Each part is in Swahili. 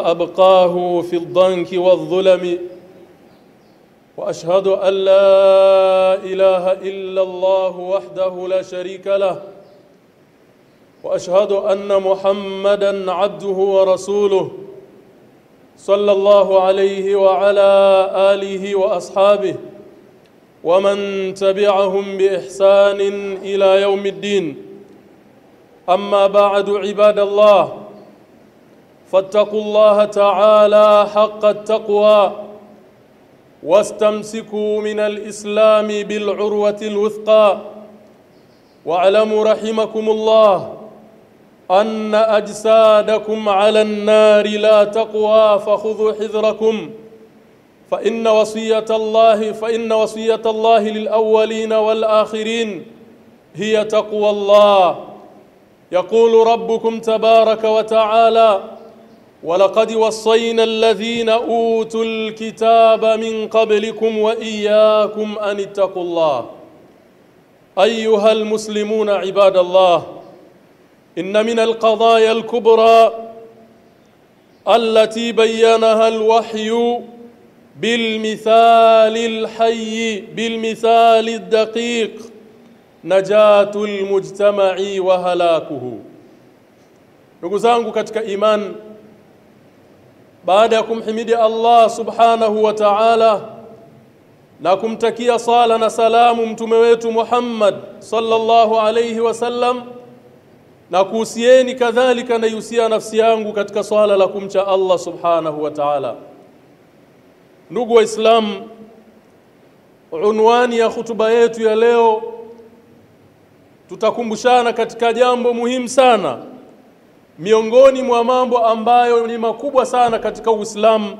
أبقاه في الضنك والظلم. وأشهد أن لا إله إلا الله وحده لا شريك له. وأشهد أن محمدا عبده ورسوله صلى الله عليه وعلى آله وأصحابه ومن تبعهم بإحسان إلى يوم الدين. أما بعد عباد الله فاتقوا الله تعالى حق التقوى واستمسكوا من الإسلام بالعروة الوثقى. واعلموا رحمكم الله أن أجسادكم على النار لا تقوى فخذوا حذركم. فإن وصية الله فإن وصية الله للأولين والآخرين هي تقوى الله. يقول ربكم تبارك وتعالى ولقد وصينا الذين أوتوا الكتاب من قبلكم وإياكم أن اتقوا الله. أيها المسلمون عباد الله إن من القضايا الكبرى التي بينها الوحي بالمثال الحي بالمثال الدقيق نجاة المجتمع وهلاكه. ndugu zangu katika imani baada ya kumhimidi Allah subhanahu wa ta'ala na kumtakia sala na salamu mtume wetu Muhammad sallallahu alayhi wasallam na kuhusieni kadhalika na yusia nafsi yangu katika swala la kumcha Allah subhanahu wa ta'ala. Ndugu waislamu unwani ya hutuba yetu ya leo tutakumbushana katika jambo muhimu sana miongoni mwa mambo ambayo ni makubwa sana katika Uislamu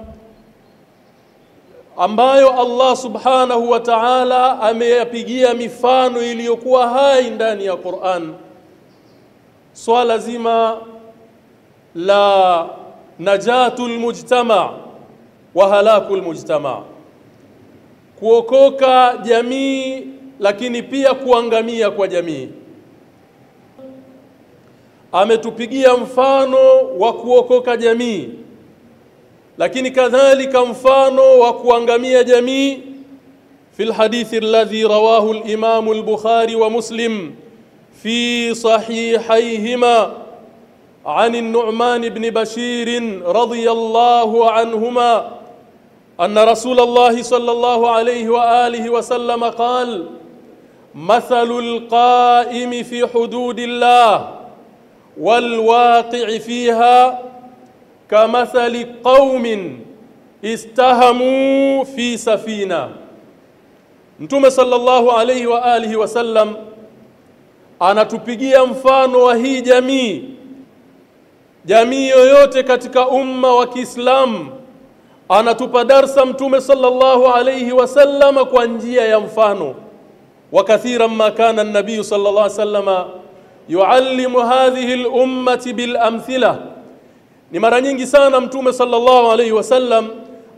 ambayo Allah Subhanahu wa Ta'ala ameyapigia mifano iliyokuwa hai ndani ya Qur'an. Swala zima la najatul mujtama wa halakul mujtama. Kuokoka jamii lakini pia kuangamia kwa jamii ametupigia mfano wa kuokoka jamii lakini kadhalika mfano wa kuangamia jamii. في الحديث الذي رواه الإمام البخاري ومسلم في صحيحيهما عن النعمان بن بشير رضي الله عنهما أن رسول الله صلى الله عليه وآله وسلم قال مثل القائم في حدود الله والواقع فيها كمثل قوم استهموا في سفينه Mtume sallallahu alayhi wa alihi wasallam anatupigia mfano wa hii jamii jamii yoyote katika umma wa Kiislamu anatupa darsa Mtume sallallahu alayhi wasallam kwa njia ya mfano wa kathiran ma kana an-nabiy sallallahu alayhi wasallama yuallimu hadhihi al-ummati bil amthila ni mara nyingi sana mtume sallallahu alaihi wasallam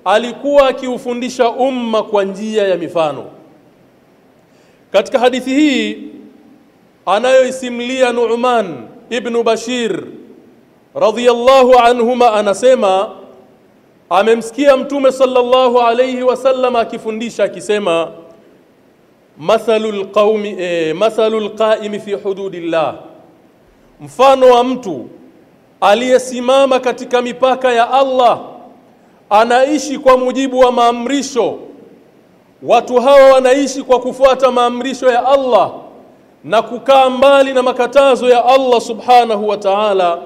alikuwa akiufundisha umma kwa njia ya mifano. Katika hadithi hii anayoisimulia Nu'man ibn Bashir radhiyallahu anhuma anasema amemsikia mtume sallallahu alaihi wasallam akifundisha akisema mathalul qaumi eh, mathalul qaimi fi hududillah. Mfano wa mtu aliyesimama katika mipaka ya Allah anaishi kwa mujibu wa maamrisho. Watu hawa wanaishi kwa kufuata maamrisho ya Allah na kukaa mbali na makatazo ya Allah subhanahu wa ta'ala.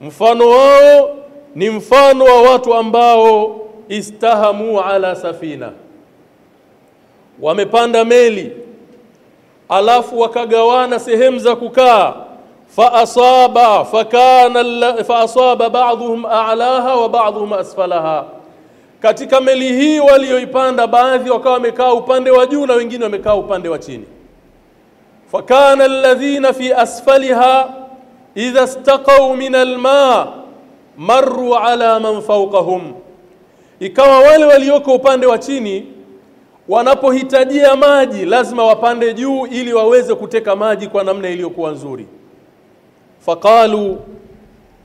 Mfano wao ni mfano wa watu ambao istahamu ala safina wamepanda meli alafu wakagawana sehemu za kukaa. Faasaba fakana faasaba ba'dhum a'laha wa ba'dhum asfalaha. Katika meli hii walioipanda baadhi wakawa wamekaa upande wa juu na wengine wamekaa upande wa chini. Fakana alladhina fi asfaliha idha istaqaw min alma marru ala man fawqahum. Ikawa wale walioko upande wa chini wanapohitajia maji lazima wapande juu ili waweze kuteka maji kwa namna iliyokuwa nzuri. Faqalu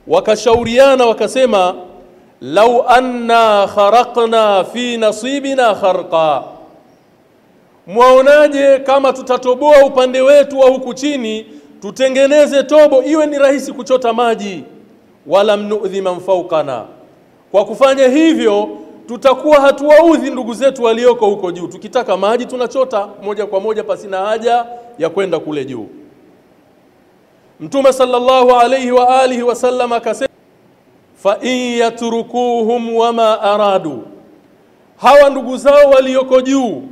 wakashauriana wakasema lau anna kharaqna fi nasibina kharqa, mwaonaje kama tutatoboa upande wetu wa huku chini, tutengeneze tobo iwe ni rahisi kuchota maji, wala mnudhi man. Kwa kufanya hivyo tutakuwa hatuwaudhi ndugu zetu walioko huko juu. Tukitaka maji tunachota moja kwa moja pasina haja ya kwenda kule juu. Mtume sallallahu alayhi wa alihi wasallam akasema, fa in yatrukuhum wama aradu, hawa ndugu zao walioko juu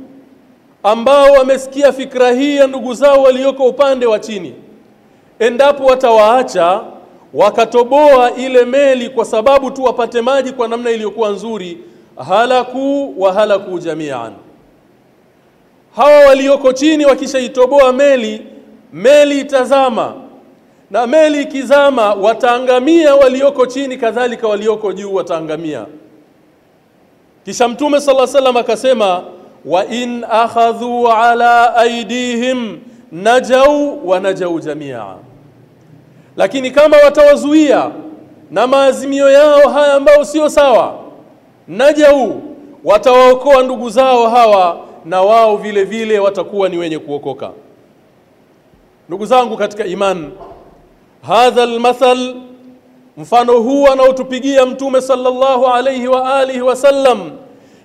ambao wamesikia fikra hii ya ndugu zao walioko upande wa chini, endapo watawaacha wakatoboa ile meli kwa sababu tu wapate maji kwa namna iliyokuwa nzuri, halaku wa halaku jamian. Hawa walioko chini wakishaitoboa meli, meli itazama, na meli ikizama wataangamia walioko chini, kadhalika walioko juu wataangamia. Kisha Mtume alaihi wasallam akasema, wa in akhadhu ala aidihim najau wa najau jamia lakini kama watawazuia na maazimio yao haya ambayo sio sawa, najau, watawaokoa ndugu zao hawa, na wao vile vile watakuwa ni wenye kuokoka. Ndugu zangu katika iman, hadha almathal, mfano huu anaotupigia Mtume sallallahu alayhi wa alihi wasallam,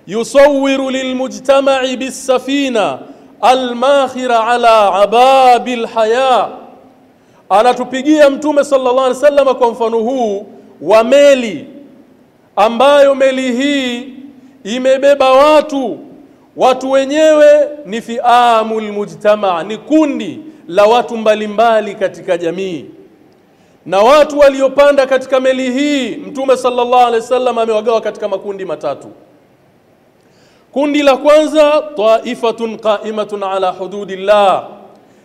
yusawiru lilmujtamai bisafina almakhira ala ababil haya anatupigia Mtume sallallahu alayhi wasallam kwa mfano huu wa meli ambayo meli hii imebeba watu, watu wenyewe ni fiamul mujtamaa, ni kundi la watu mbalimbali katika jamii, na watu waliopanda katika meli hii Mtume sallallahu alaihi wasallam amewagawa katika makundi matatu. Kundi la kwanza, taifatun qaimatun ala hududillah.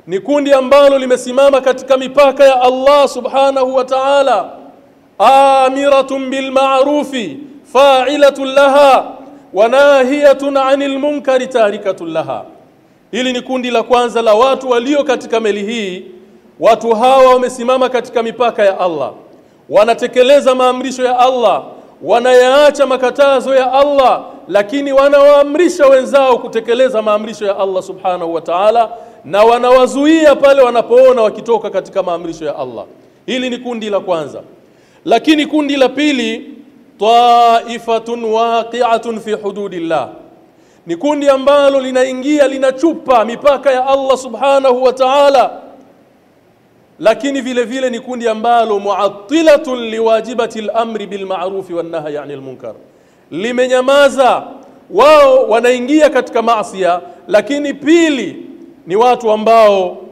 Ni kundi ambalo limesimama katika mipaka ya Allah subhanahu wa ta'ala, amiratun bil ma'rufi fa'ilatun laha wa nahiyatun 'anil munkari tarikatun laha. Hili ni kundi la kwanza la watu walio katika meli hii. Watu hawa wamesimama katika mipaka ya Allah, wanatekeleza maamrisho ya Allah, wanayaacha makatazo ya Allah, lakini wanawaamrisha wenzao kutekeleza maamrisho ya Allah subhanahu wa ta'ala na wanawazuia pale wanapoona wakitoka katika maamrisho ya Allah. Hili ni kundi la kwanza, lakini kundi la pili, taifatun waqi'atun fi hududillah, ni kundi ambalo linaingia linachupa mipaka ya Allah subhanahu wa ta'ala, lakini vile vile ni kundi ambalo muattilatun liwajibati al-amri bil ma'rufi wan nahyi 'anil munkar, limenyamaza. Wao wanaingia katika maasiya, lakini pili ni watu ambao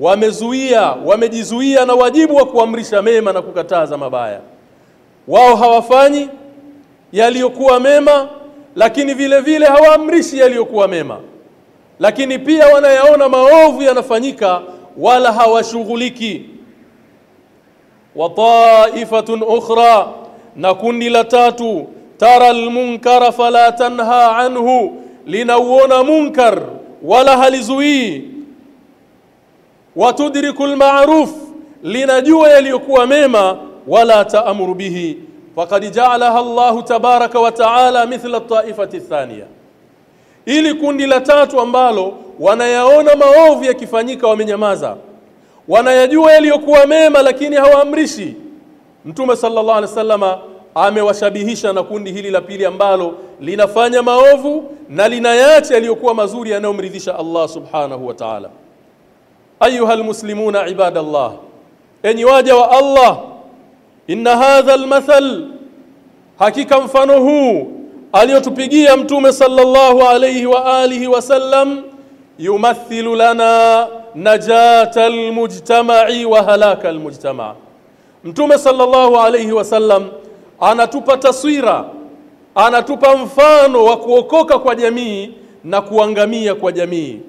wamezuia wamejizuia na wajibu wa kuamrisha mema na kukataza mabaya. Wao hawafanyi yaliyokuwa mema, lakini vile vile hawaamrishi yaliyokuwa mema, lakini pia wanayaona maovu yanafanyika, wala hawashughuliki. wa taifatun ukhra, na kundi la tatu, tara almunkara fala tanha anhu, linauona munkar wala halizuii. Watudriku lmaruf, linajua yaliyokuwa mema, wala taamuru bihi. Faqad jaalaha Allahu tabaraka wa taala mithla taifati thaniya, ili kundi la tatu ambalo wanayaona maovu yakifanyika wamenyamaza, wanayajua yaliyokuwa mema lakini hawaamrishi. Mtume sallallahu alaihi wasallama amewashabihisha na kundi hili la pili ambalo linafanya maovu na linayacha yaliyokuwa mazuri yanayomridhisha Allah subhanahu wa ta'ala. Ayuha almuslimuna ibadallah, enyi waja wa Allah, inna hadha almathal, hakika mfano huu aliyotupigia Mtume sallallahu alayhi wa alihi wasallam, yumathilu lana najata almujtama'i wa halaka almujtama'. Mtume sallallahu alayhi wasallam anatupa taswira, anatupa mfano wa kuokoka kwa jamii na kuangamia kwa jamii.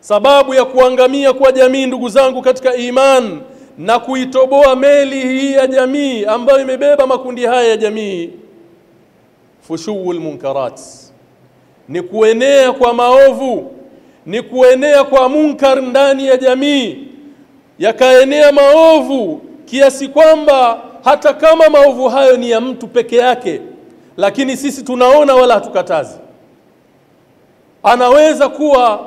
Sababu ya kuangamia kwa jamii, ndugu zangu katika iman, na kuitoboa meli hii ya jamii ambayo imebeba makundi haya ya jamii, fushuul munkarat, ni kuenea kwa maovu, ni kuenea kwa munkar ndani ya jamii, yakaenea maovu kiasi kwamba hata kama maovu hayo ni ya mtu peke yake lakini sisi tunaona wala hatukatazi. Anaweza kuwa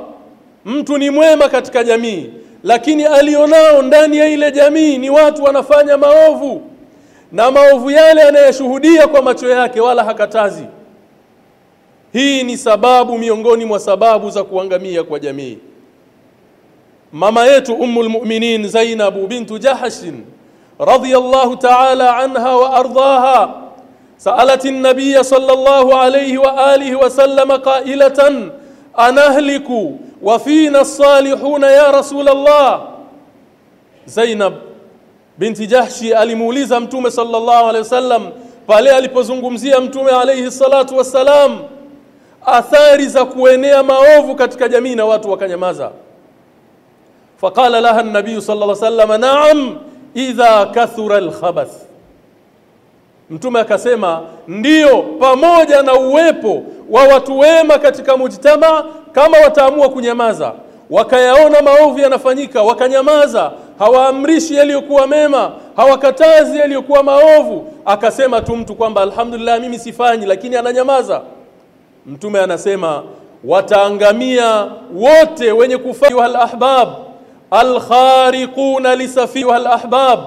mtu ni mwema katika jamii lakini alionao ndani ya ile jamii ni watu wanafanya maovu na maovu yale anayeshuhudia kwa macho yake wala hakatazi hii ni sababu miongoni mwa sababu za kuangamia kwa jamii mama yetu ummul mu'minin Zainab bintu Jahsh radhiyallahu ta'ala anha wa ardaha سألت النبي صلى الله عليه وآله وسلم قائلة أنهلك وفينا الصالحون يا رسول الله زينب binti Jahshi alimuuliza mtume sallallahu alaihi wasallam pale alipozungumzia mtume alaihi salatu wassalam athari za kuenea maovu katika jamii na watu wakanyamaza faqala laha an-nabiy sallallahu alaihi wasallam na'am idha kathura al-khabath Mtume akasema ndiyo, pamoja na uwepo wa watu wema katika mujtama, kama wataamua kunyamaza, wakayaona maovu yanafanyika, wakanyamaza, hawaamrishi yaliyokuwa mema, hawakatazi yaliyokuwa maovu, akasema tu mtu kwamba alhamdulillah, mimi sifanyi, lakini ananyamaza. Mtume anasema wataangamia wote wenye kufanya wal ahbab al-khariquna lisafiha al-ahbab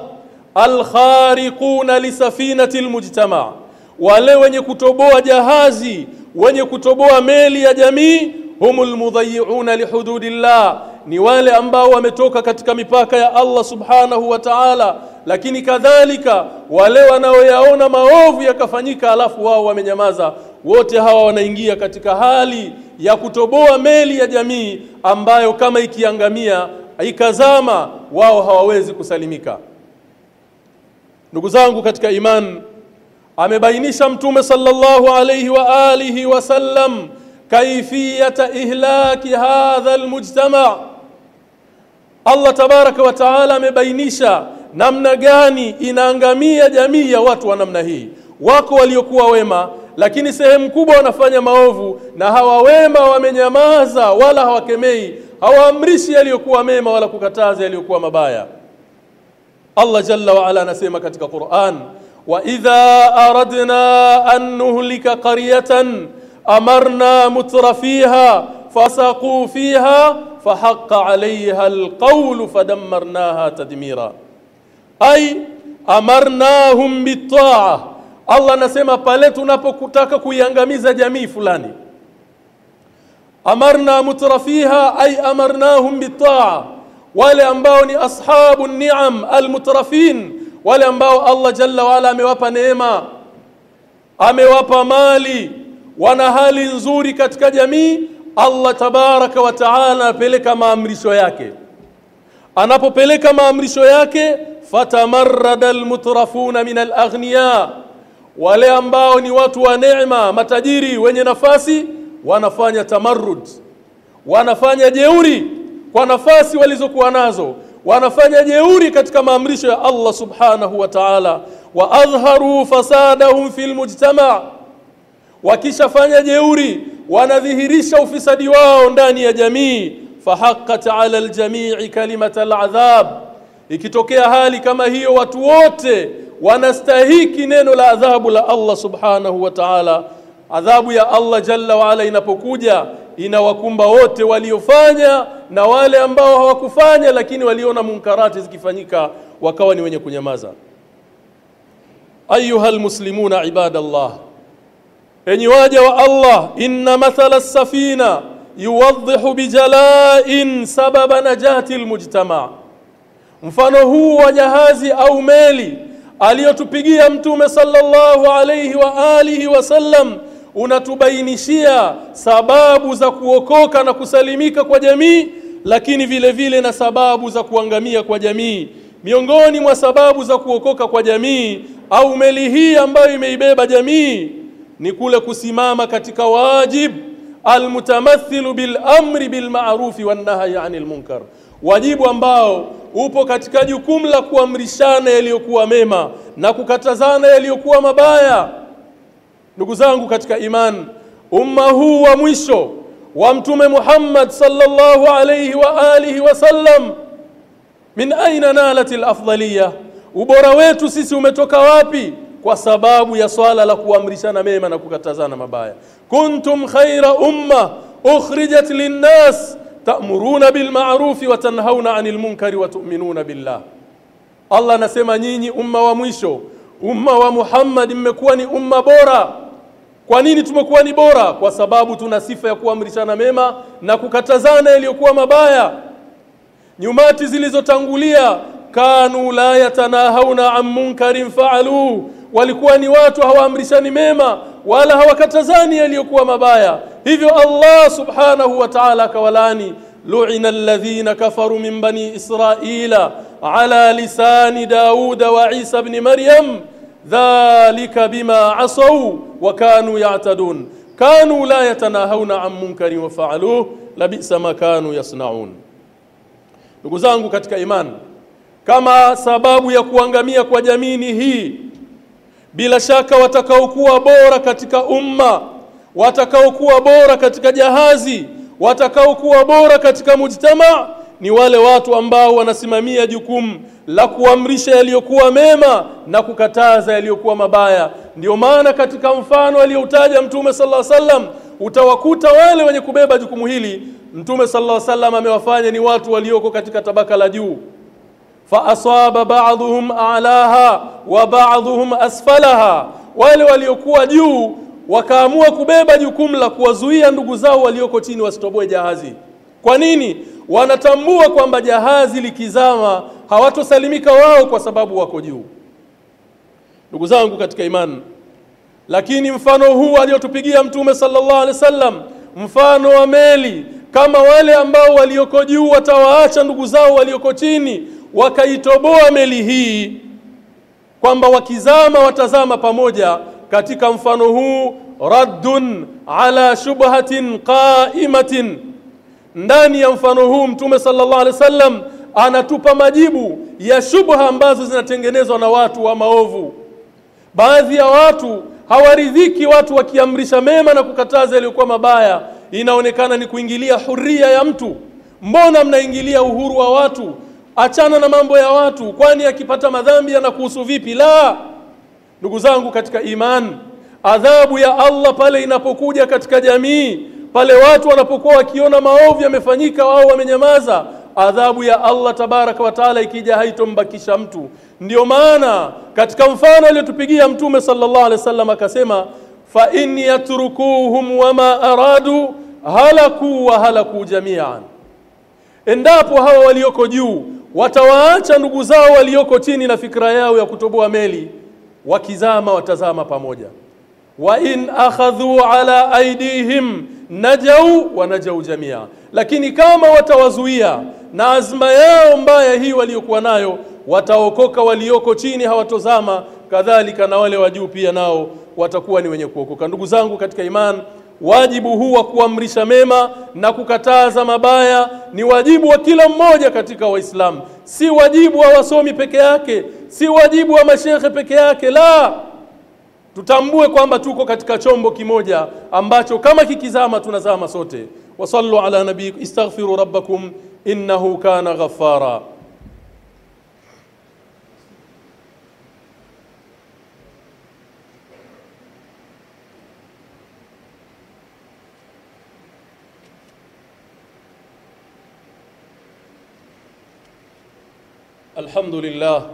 alkhariquna lisafinati almujtama, wale wenye kutoboa jahazi, wenye kutoboa meli ya jamii, humul mudayyi'una lihududillah, ni wale ambao wametoka katika mipaka ya Allah subhanahu wa ta'ala. Lakini kadhalika wale wanaoyaona maovu yakafanyika, alafu wao wamenyamaza, wote hawa wanaingia katika hali ya kutoboa meli ya jamii ambayo kama ikiangamia ikazama, wao hawawezi kusalimika. Ndugu zangu katika iman, amebainisha Mtume sallallahu alayhi wa alihi wasallam kaifiyata ihlaki hadha almujtama. Allah tabaraka wa taala amebainisha namna gani inaangamia jamii ya watu wa namna hii. Wako waliokuwa wema, lakini sehemu kubwa wanafanya maovu, na hawa wema wamenyamaza, wala hawakemei, hawaamrishi yaliyokuwa mema wala kukataza yaliyokuwa mabaya. Allah jalla wa ala anasema katika Qur'an, wa idha aradna an nuhlika qaryatan amarna mutrafiha fasaqu fiha fahaqqa alayha alqawlu fadammarnaha tadmira, ay amarnahum bitaa. Allah anasema pale tunapokutaka kuiangamiza jamii fulani, amarna mutrafiha ay amarnahum bitaa wale ambao ni ashabu ni'am almutrafin, wale ambao Allah jalla waala amewapa neema, amewapa mali, wana hali nzuri katika jamii. Allah tabaraka wa taala apeleka maamrisho yake. Anapopeleka maamrisho yake, fatamarrada almutrafuna min alaghniya, wale ambao ni watu wa neema, matajiri wenye nafasi, wanafanya tamarrud, wanafanya jeuri kwa nafasi walizokuwa nazo, wanafanya jeuri katika maamrisho ya Allah subhanahu wa ta'ala, wa adhharu fasadahum fil mujtama, wakishafanya jeuri wanadhihirisha ufisadi wao ndani ya jamii. Fahaqqat ala aljamii kalimat aladhab, ikitokea hali kama hiyo, watu wote wanastahiki neno la adhabu la Allah subhanahu wa ta'ala. Adhabu ya Allah jalla wa ala inapokuja inawakumba wote waliofanya na wale ambao hawakufanya, lakini waliona munkarati zikifanyika wakawa ni wenye kunyamaza. Ayuha almuslimuna ibadallah, enyi waja wa Allah, inna mathala safina yuwadhihu bijalain sababa najati almujtama, mfano huu wa jahazi au meli aliyotupigia Mtume sallallahu alayhi wa alihi wasallam unatubainishia sababu za kuokoka na kusalimika kwa jamii, lakini vile vile na sababu za kuangamia kwa jamii. Miongoni mwa sababu za kuokoka kwa jamii au meli hii ambayo imeibeba jamii ni kule kusimama katika wajib almutamathilu bilamri amri bil ma'rufi wan nahyi anil munkar, wajibu ambao upo katika jukumu la kuamrishana yaliyokuwa mema na kukatazana yaliyokuwa mabaya. Ndugu zangu katika iman, umma huu wa mwisho wa Mtume Muhammad sallallahu alayhi wa alihi wasallam, min aina nalat lafdaliya ubora wetu sisi umetoka wapi kwa sababu ya swala la kuamrishana mema na kukatazana mabaya. Kuntum khaira umma ukhrijat linnas ta'muruna bil ma'rufi wa tanhauna 'anil munkari wa tu'minuna billah. Allah anasema nyinyi umma wa mwisho umma wa Muhammad mmekuwa ni umma bora. Kwa nini tumekuwa ni bora? Kwa sababu tuna sifa ya kuamrishana mema na kukatazana yaliyokuwa mabaya. Nyumati zilizotangulia kanu la yatanahauna an munkarin faaluhu walikuwa ni watu hawaamrishani mema wala hawakatazani yaliyokuwa mabaya hivyo Allah subhanahu wa ta'ala akawalani lu'ina alladhina kafaru min bani israila ala lisani dauda wa isa ibn maryam dhalika bima asaw wa kanu ya'tadun kanu la yatanahawna an munkarin wa fa'aluhu labisa ma kanu yasnaun ndugu zangu katika imani kama sababu ya kuangamia kwa jamii hii bila shaka watakaokuwa bora katika umma watakaokuwa bora katika jahazi watakaokuwa bora katika mujtama ni wale watu ambao wanasimamia jukumu la kuamrisha yaliyokuwa mema na kukataza yaliyokuwa mabaya. Ndio maana katika mfano aliyoutaja mtume sallallahu alaihi wasallam utawakuta wale wenye kubeba jukumu hili. Mtume sallallahu alaihi wasallam amewafanya ni watu walioko katika tabaka la juu faasaba ba'dhum a'laha wa ba'dhum asfalaha wale waliokuwa juu wakaamua kubeba jukumu la kuwazuia ndugu zao walioko chini wasitoboe jahazi. Kwa nini? Wanatambua kwamba jahazi likizama hawatosalimika wao kwa sababu wako juu. Ndugu zangu katika imani lakini mfano huu aliotupigia mtume sallallahu alaihi wasallam mfano wa meli kama wale ambao walioko juu watawaacha ndugu zao walioko chini wakaitoboa meli hii kwamba wakizama watazama pamoja katika mfano huu raddun ala shubhatin qaimatin. Ndani ya mfano huu mtume sallallahu alaihi wasallam anatupa majibu ya shubha ambazo zinatengenezwa na watu wa maovu. Baadhi ya watu hawaridhiki watu wakiamrisha mema na kukataza yaliyokuwa mabaya. Inaonekana ni kuingilia huria ya mtu. Mbona mnaingilia uhuru wa watu achana na mambo ya watu kwani akipata madhambi yanakuhusu vipi? La! Ndugu zangu katika imani adhabu ya Allah pale inapokuja katika jamii pale watu wanapokuwa wakiona maovu yamefanyika wao wamenyamaza adhabu ya Allah tabaraka wa taala ikija haitombakisha mtu. Ndiyo maana katika mfano aliyotupigia mtume sallallahu alaihi wasallam akasema fa in yatrukuhum wama aradu halaku wa halaku jami'an. Endapo hawa walioko juu watawaacha ndugu zao walioko chini na fikra yao ya kutoboa meli wakizama watazama pamoja. Wa in akhadhu ala aidihim najau wanajau jamia. Lakini kama watawazuia na azma yao mbaya hii waliokuwa nayo wataokoka walioko chini hawatozama. Kadhalika na wale wa juu pia nao watakuwa ni wenye kuokoka. Ndugu zangu katika imani wajibu huu wa kuamrisha mema na kukataza mabaya ni wajibu wa kila mmoja katika waislamu. Si wajibu wa wasomi peke yake si wajibu wa mashehe peke yake la! Tutambue kwamba tuko katika chombo kimoja ambacho kama kikizama tunazama sote. Wasallu ala nabii istaghfiru rabbakum innahu kana ghaffara الحمد لله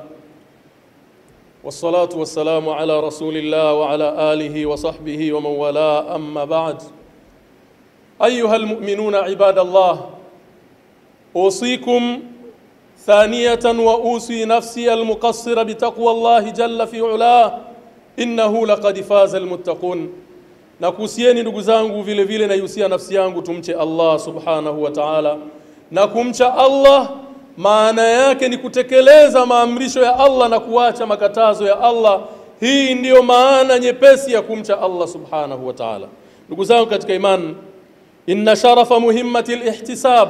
والصلاة والسلام على رسول الله وعلى آله وصحبه ومن والاه أما بعد أيها المؤمنون عباد الله أوصيكم ثانية وأوصي نفسي المقصر بتقوى الله جل في علاه إنه لقد فاز المتقون nakuhusieni ndugu zangu vile vile naihusia nafsi yangu tumche Allah Allah maana yake ni kutekeleza maamrisho ya Allah na kuacha makatazo ya Allah. Hii ndiyo maana nyepesi ya kumcha Allah subhanahu wa ta'ala. Ndugu zangu katika imani inna sharafa muhimmati ihtisab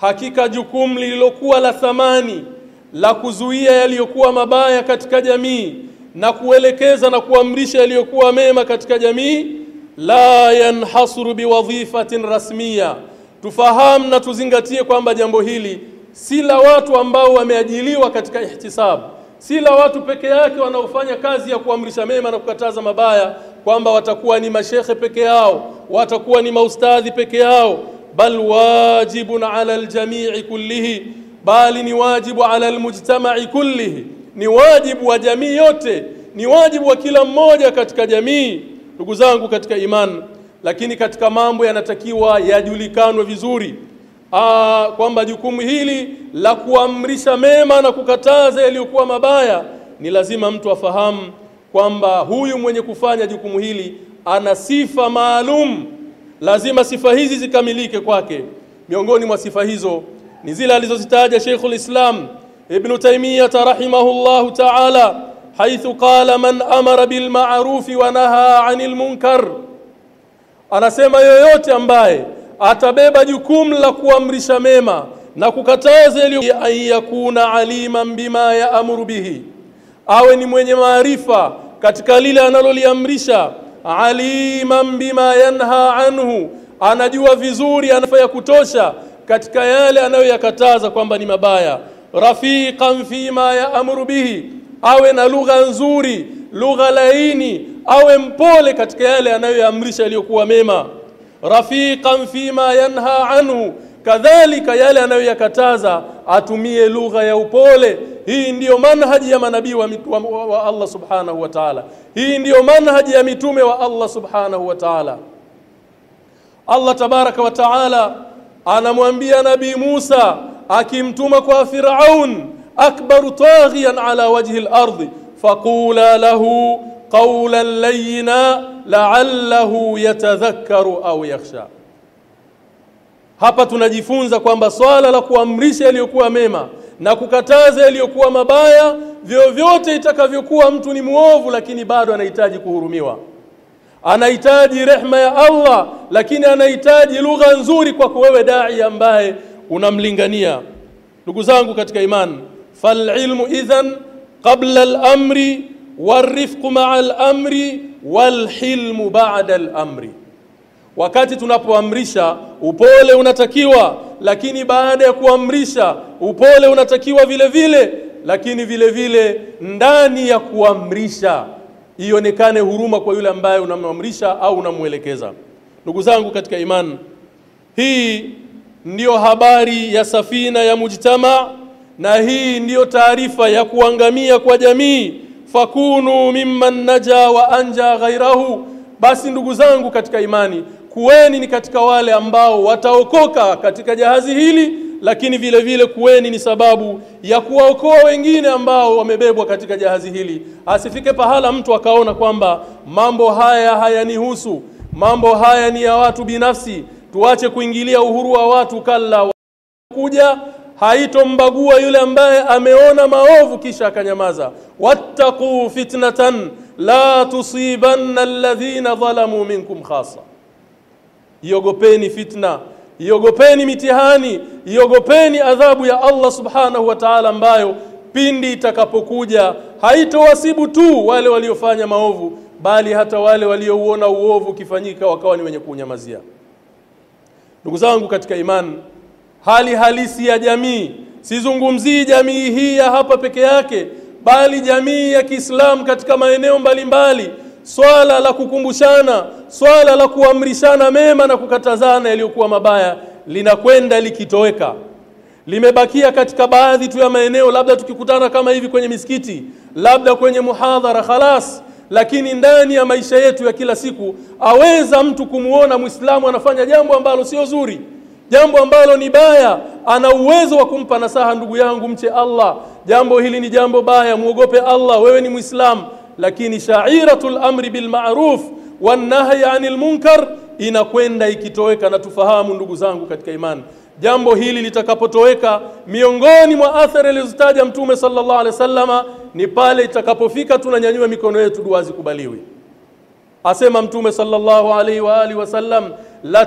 hakika jukumu lililokuwa la thamani la kuzuia yaliyokuwa mabaya katika jamii na kuelekeza na kuamrisha yaliyokuwa mema katika jamii la yanhasru biwadhifatin rasmiya. Tufahamu na tuzingatie kwamba jambo hili si la watu ambao wameajiliwa katika ihtisabu, si la watu peke yake wanaofanya kazi ya kuamrisha mema na kukataza mabaya, kwamba watakuwa ni mashekhe peke yao, watakuwa ni maustadhi peke yao, bal wajibun ala aljamii kullihi, bali ni wajibu ala almujtamai kullihi, ni wajibu wa jamii yote, ni wajibu wa kila mmoja katika jamii. Ndugu zangu katika imani, lakini katika mambo yanatakiwa yajulikanwe vizuri Aa, kwamba jukumu hili la kuamrisha mema na kukataza yaliyokuwa mabaya ni lazima mtu afahamu kwamba huyu mwenye kufanya jukumu hili ana sifa maalum, lazima sifa hizi zikamilike kwake. Miongoni mwa sifa hizo ni zile alizozitaja Sheikhul Islam Ibn Taymiyyah rahimahullahu ta'ala, haithu qala man amara bil ma'rufi wa المنكر 'anil munkar, anasema yoyote ambaye atabeba jukumu la kuamrisha mema na kukataza an yakuna aliman bima yaamuru bihi, awe ni mwenye maarifa katika lile analoliamrisha, aliman bima yanha anhu, anajua vizuri anafaa ya kutosha katika yale anayoyakataza kwamba ni mabaya, rafiqan fima yaamuru bihi, awe na lugha nzuri, lugha laini, awe mpole katika yale anayoyaamrisha yaliyokuwa mema rafiqan fima yanha anhu, kadhalika yale anayoyakataza atumie lugha ya upole. Hii ndiyo manhaji ya manabii wa, wa, wa, Allah subhanahu wa ta'ala. Hii ndiyo manhaji ya mitume wa Allah subhanahu wa ta'ala. Allah tabaraka wa ta'ala anamwambia Nabii Musa akimtuma kwa Firaun, akbaru taghiyan ala wajhi al-ardh, faqula lahu qawlan layyina la'allahu yatadhakkaru au yakhsha. Hapa tunajifunza kwamba swala la kuamrisha yaliyokuwa mema na kukataza yaliyokuwa mabaya, vyovyote itakavyokuwa mtu ni muovu, lakini bado anahitaji kuhurumiwa, anahitaji rehma ya Allah, lakini anahitaji lugha nzuri kwako wewe dai ambaye unamlingania. Ndugu zangu katika imani, fal ilmu idhan qabla al-amri warifqu maa al-amri walhilmu ba'da al-amri. Wakati tunapoamrisha upole unatakiwa, lakini baada ya kuamrisha upole unatakiwa vile vile, lakini vile vile ndani ya kuamrisha ionekane huruma kwa yule ambaye unamamrisha au unamwelekeza. Ndugu zangu katika imani, hii ndiyo habari ya safina ya mujtama, na hii ndiyo taarifa ya kuangamia kwa jamii fakunu mimman naja wa anja ghairahu, basi ndugu zangu katika imani, kuweni ni katika wale ambao wataokoka katika jahazi hili, lakini vile vile kuweni ni sababu ya kuwaokoa wengine ambao wamebebwa katika jahazi hili. Asifike pahala mtu akaona kwamba mambo haya hayanihusu, mambo haya ni ya watu binafsi, tuache kuingilia uhuru wa watu. Kalla, kuja haitombagua yule ambaye ameona maovu kisha akanyamaza. wattaqu fitnatan la tusibanna alladhina dhalamu minkum khasa, iogopeni fitna, iogopeni mitihani, iogopeni adhabu ya Allah subhanahu wa ta'ala, ambayo pindi itakapokuja haitowasibu tu wale waliofanya maovu, bali hata wale waliouona uovu ukifanyika wakawa ni wenye kuunyamazia. Ndugu zangu katika imani, hali halisi ya jamii, sizungumzii jamii hii ya hapa peke yake, bali jamii ya Kiislamu katika maeneo mbalimbali. Swala la kukumbushana, swala la kuamrishana mema na kukatazana yaliyokuwa mabaya linakwenda likitoweka, limebakia katika baadhi tu ya maeneo, labda tukikutana kama hivi kwenye misikiti, labda kwenye muhadhara, khalas lakini ndani ya maisha yetu ya kila siku aweza mtu kumuona Muislamu anafanya jambo ambalo sio zuri, jambo ambalo ni baya, ana uwezo wa kumpa nasaha, ndugu yangu, mche Allah, jambo hili ni jambo baya, muogope Allah, wewe ni Muislamu. Lakini shairatul amri bil ma'ruf wan nahyi anil munkar inakwenda ikitoweka, na tufahamu ndugu zangu katika imani, jambo hili litakapotoweka, miongoni mwa athari alizotaja Mtume sallallahu alaihi wasallama ni pale itakapofika tunanyanyua mikono yetu dua kubaliwi Asema Mtume sallallahu alaihi wa alihi wasallam, wa la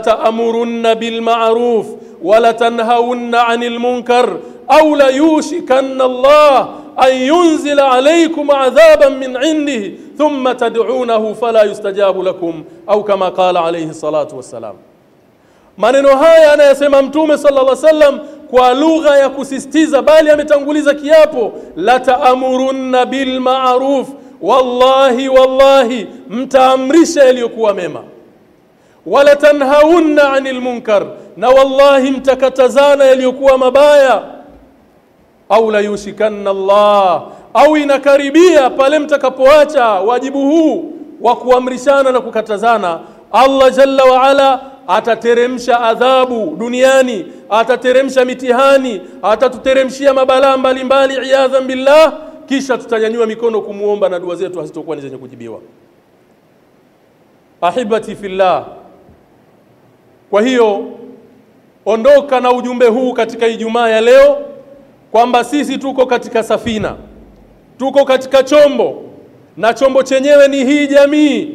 tanhaunna 'anil munkar aw la yushikanna Allah an yunzila alaykum adhaban min 'indihi thumma tad'unahu fala yustajabu lakum au kama qala alayhi salatu wassalam. Maneno haya anayasema Mtume sallallahu alaihi wasallam kwa lugha ya kusisitiza bali ametanguliza kiapo la taamurunna bil ma'ruf wallahi wallahi mtaamrisha yaliyokuwa mema wala tanhauna anil munkar na wallahi mtakatazana yaliyokuwa mabaya. Au la yushikanna Allah au inakaribia pale mtakapoacha wajibu huu wa kuamrishana na kukatazana. Allah jalla wa ala atateremsha adhabu duniani atateremsha mitihani atatuteremshia mabalaa mbalimbali iyadhan billah. Kisha tutanyanyua mikono kumuomba na dua zetu hazitokuwa ni zenye kujibiwa. Ahibati fillah kwa hiyo ondoka na ujumbe huu katika Ijumaa ya leo kwamba sisi tuko katika safina, tuko katika chombo na chombo chenyewe ni hii jamii.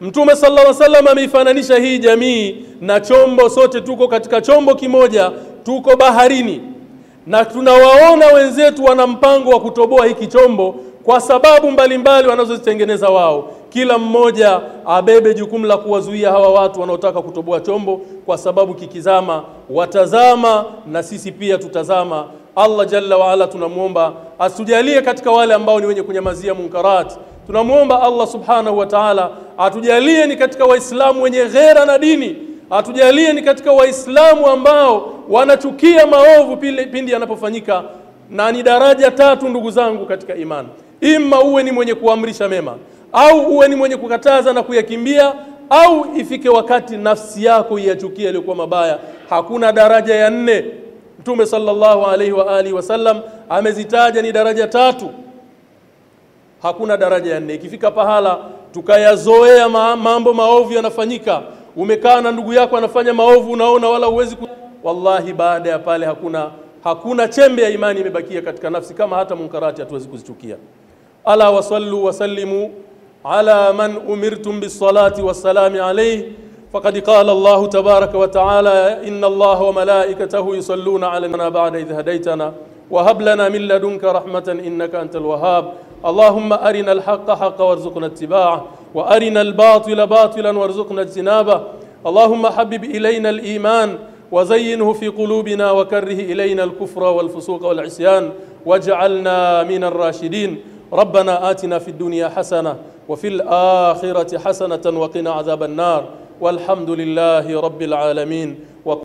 Mtume sallallahu alaihi wasallam ameifananisha hii jamii na chombo, sote tuko katika chombo kimoja, tuko baharini na tunawaona wenzetu wana mpango wa kutoboa hiki chombo kwa sababu mbalimbali wanazozitengeneza wao. Kila mmoja abebe jukumu la kuwazuia hawa watu wanaotaka kutoboa chombo, kwa sababu kikizama watazama na sisi pia tutazama. Allah jalla waala, tunamwomba atujalie katika wale ambao ni wenye kunyamazia munkarat. Tunamwomba Allah subhanahu wa ta'ala atujalie ni katika Waislamu wenye ghera na dini, atujalie ni katika Waislamu ambao wanachukia maovu pindi yanapofanyika. Na ni daraja tatu, ndugu zangu katika imani, imma uwe ni mwenye kuamrisha mema au uwe ni mwenye kukataza na kuyakimbia, au ifike wakati nafsi yako iyachukie yaliyokuwa mabaya. Hakuna daraja ya nne. Mtume sallallahu alaihi wa alihi wasallam amezitaja ni daraja tatu, hakuna daraja ya nne. Ikifika pahala tukayazoea ma mambo maovu yanafanyika, umekaa na ndugu yako anafanya maovu, unaona wala uwezi ku... wallahi, baada ya pale hakuna hakuna chembe ya imani imebakia katika nafsi, kama hata munkarati hatuwezi kuzichukia. ala wasallu wasallimu على من أمرتم بالصلاة والسلام عليه فقد قال الله تبارك وتعالى إن الله وملائكته يصلون علينا بعد إذ هديتنا وهب لنا من لدنك رحمة إنك أنت الوهاب. اللهم أرنا الحق حقا وارزقنا اتباعه وأرنا الباطل باطلا وارزقنا اجتنابه. اللهم حبب إلينا الإيمان وزينه في قلوبنا وكره إلينا الكفر والفسوق والعصيان واجعلنا من الراشدين. ربنا آتنا في الدنيا حسنة وفي الآخرة حسنة وقنا عذاب النار والحمد لله رب العالمين.